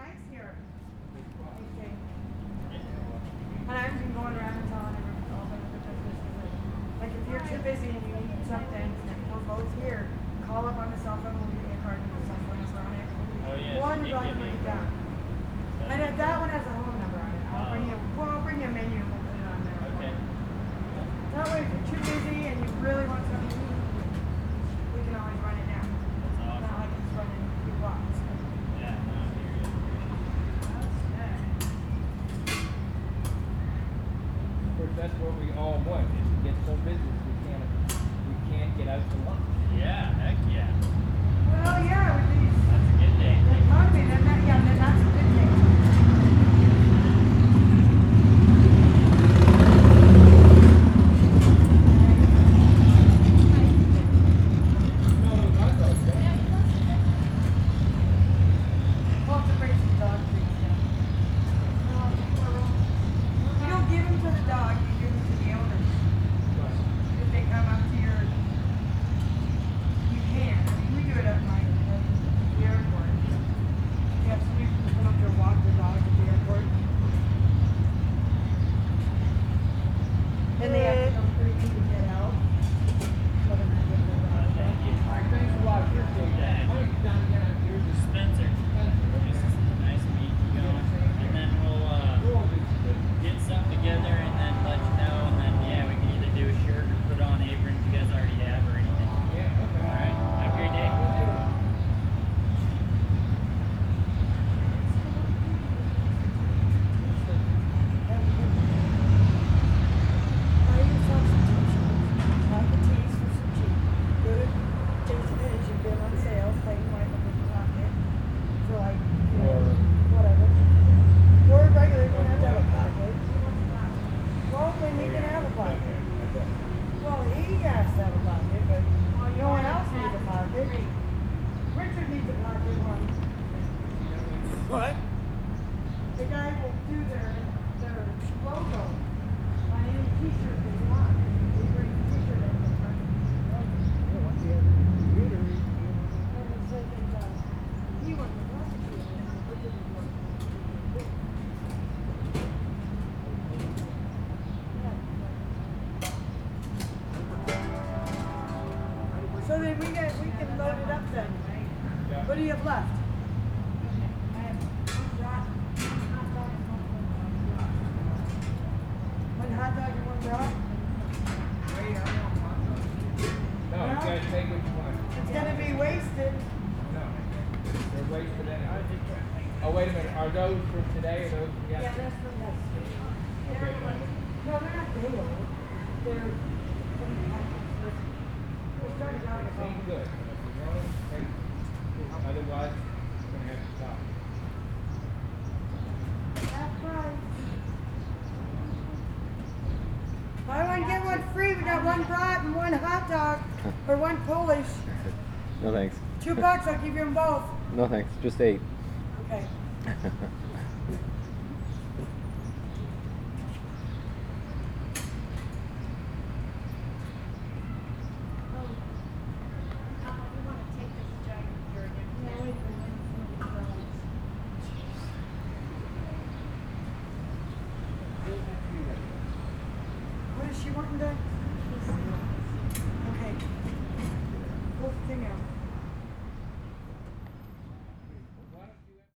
nice here. Okay. And I've been going around and telling everyone, all the businesses, like, like if you're too busy and you need something, we're both here, call up on the cell phone, we'll give you a card and the cell phone is on it. Oh, yeah, One, so you you don't have to give me bring it a down. That's And if that one has a home number on it, I'll bring Oh. you, well, I'll bring you a menu and we'll put it on there. Okay. That way, if you're too busy and you really want something to eat, we can always run it down. That's Not awesome. like it's running two blocks. Yeah, no, I hear you. Of course, that's what we all want, is to get so busy, we can't, we can't get out to lunch. Yeah, heck yeah. Well, yeah, with these, That's a good day. the economy, then that, yeah, then that's a good thing. No, I thought that. We'll have to bring some dog treats in. You don't give them to the dog, you give them to the owners. If they come up to your, you can, I mean, we do it at my, at the airport. You have some people come up there, walk their dog at the airport. Then they have to come through you to get out. So then I give their dog back. All right, thanks a lot, appreciate that. How many times again, I'm here to Spencer. Spencer. It's nice meeting you going. And then we'll uh, We're all good. get something together and then let you know. And then, yeah, we can either do a shirt or put on aprons you guys already have or anything. Yeah, okay. All right. Have a great day. Buy yourself some t-shirts, buy the tees for some cheap. Go to Jason Henn's, you get 'em on sale, pay you right in the pocket for like, you know, Or- whatever. Or regular, you don't have to have a pocket. Well, then he can have a pocket. Well, he has to have a but no one else needs a pocket. Richard needs a pocket one. What? The guy will do their, their logo on any t-shirt they want. Then. Yeah. What do you have left? One hot dog and one brat? No, you take what you want. It's gonna be wasted. No. They're wasted anyway. Oh, wait a minute, are those from today or those from Yeah, yesterday? that's from yesterday. Okay, They're, no, they're not day old. They're from the package. They started out good. If you want them, take them. Otherwise, we're have to stop. That's right. Buy one, get one free. We got one brat and one hot dog, or one Polish. No thanks. Two bucks, I'll give you them both. No thanks. Just eight. Okay.